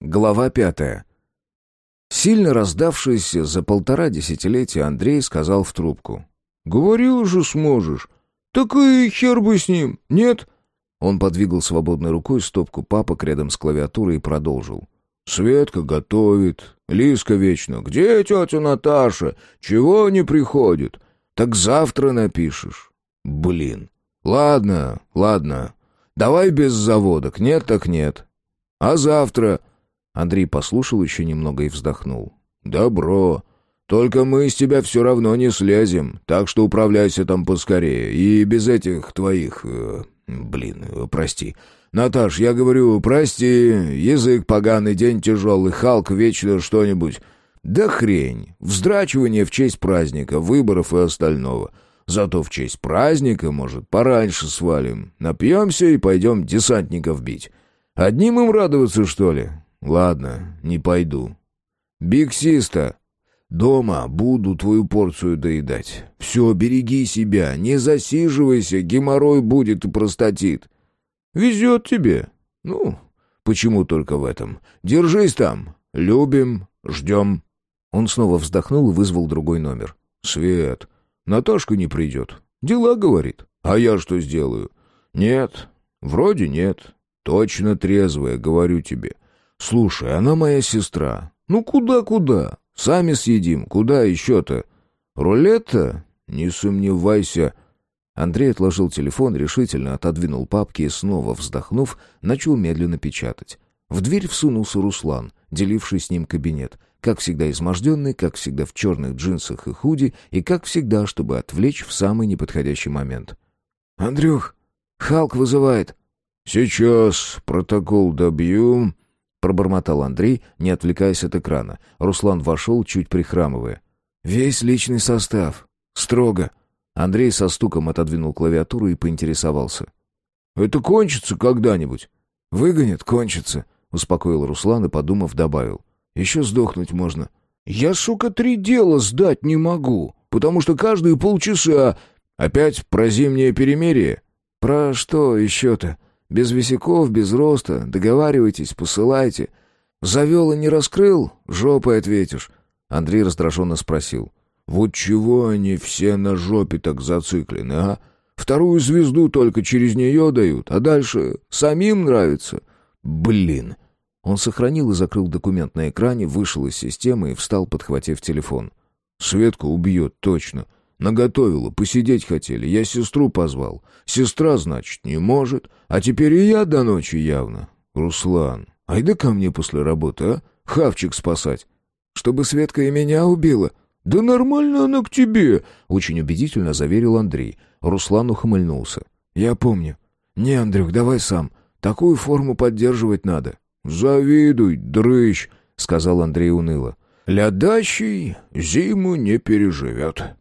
Глава пятая. Сильно раздавшийся за полтора десятилетия Андрей сказал в трубку. «Говорил же сможешь. Так и хер бы с ним, нет?» Он подвигал свободной рукой стопку папок рядом с клавиатурой и продолжил. «Светка готовит. Лиска вечно. Где тетя Наташа? Чего не приходит? Так завтра напишешь. Блин. Ладно, ладно. Давай без заводок. Нет так нет. А завтра...» Андрей послушал еще немного и вздохнул. «Добро. Только мы из тебя все равно не слезем, так что управляйся там поскорее. И без этих твоих... Э, блин, э, прости. Наташ, я говорю, прости, язык поганый, день тяжелый, Халк вечно что-нибудь. Да хрень, вздрачивание в честь праздника, выборов и остального. Зато в честь праздника, может, пораньше свалим. Напьемся и пойдем десантников бить. Одним им радоваться, что ли? Ладно, не пойду. Биксиста, дома буду твою порцию доедать. Все, береги себя, не засиживайся, геморрой будет и простатит. Везет тебе. Ну, почему только в этом? Держись там. Любим, ждем. Он снова вздохнул и вызвал другой номер. Свет, Наташка не придет. Дела, говорит. А я что сделаю? Нет, вроде нет. Точно трезвая, говорю тебе. Слушай, она моя сестра. Ну куда-куда? Сами съедим, куда еще-то? Рулетта? Не сомневайся. Андрей отложил телефон, решительно отодвинул папки и снова, вздохнув, начал медленно печатать. В дверь всунулся Руслан, деливший с ним кабинет. Как всегда изможденный, как всегда в черных джинсах и худи, и как всегда, чтобы отвлечь в самый неподходящий момент. «Андрюх, Халк вызывает». «Сейчас протокол добью», — пробормотал Андрей, не отвлекаясь от экрана. Руслан вошел, чуть прихрамывая. «Весь личный состав. Строго». Андрей со стуком отодвинул клавиатуру и поинтересовался. «Это кончится когда-нибудь?» «Выгонят, кончится», — успокоил Руслан и, подумав, добавил. «Еще сдохнуть можно». «Я, сука, три дела сдать не могу, потому что каждые полчаса...» «Опять про зимнее перемирие?» «Про что еще-то?» Без висяков, без роста. Договаривайтесь, посылайте. Завел и не раскрыл? Жопой ответишь. Андрей раздраженно спросил. Вот чего они все на жопе так зациклены, а? Вторую звезду только через нее дают, а дальше самим нравится. Блин. Он сохранил и закрыл документ на экране, вышел из системы и встал, подхватив телефон. Светку убьет, точно. Наготовила, посидеть хотели, я сестру позвал. Сестра, значит, не может, а теперь и я до ночи явно. Руслан, айда ко мне после работы, а? Хавчик спасать. Чтобы Светка и меня убила. Да нормально она к тебе, очень убедительно заверил Андрей. Руслан ухмыльнулся. Я помню. Не, Андрюх, давай сам. Такую форму поддерживать надо. Завидуй, дрыщ, сказал Андрей уныло. Лядащий зиму не переживет.